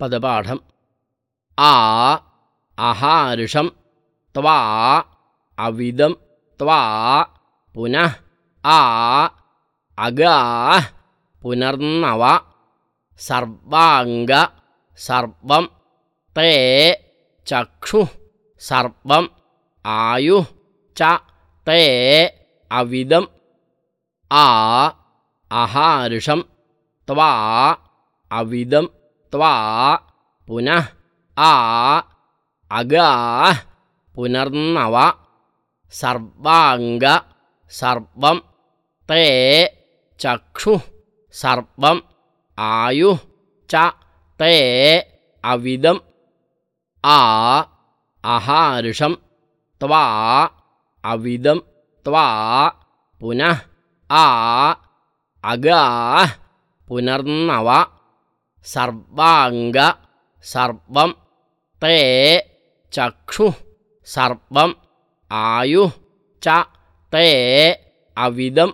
पदपाठम्। आ अहारुषं त्वा अविदं त्वा पुनः आ अगाः पुनर्नव सर्वाङ्ग सर्वं ते चक्षुः सर्वम् आयुः च ते अविदम् आ अहारुषं त्वा अविदं पुनः आ अगाः पुनर्नव सर्वाङ्ग सर्वं ते चक्षुः सर्वम् आयुः च ते अविदम् आ अहारुषं त्वा अविदं त्वा पुनः आ अगाः पुनर्नव सर्वाङ्ग सर्वं ते चक्षुः सर्वम् आयुः च ते अविदम्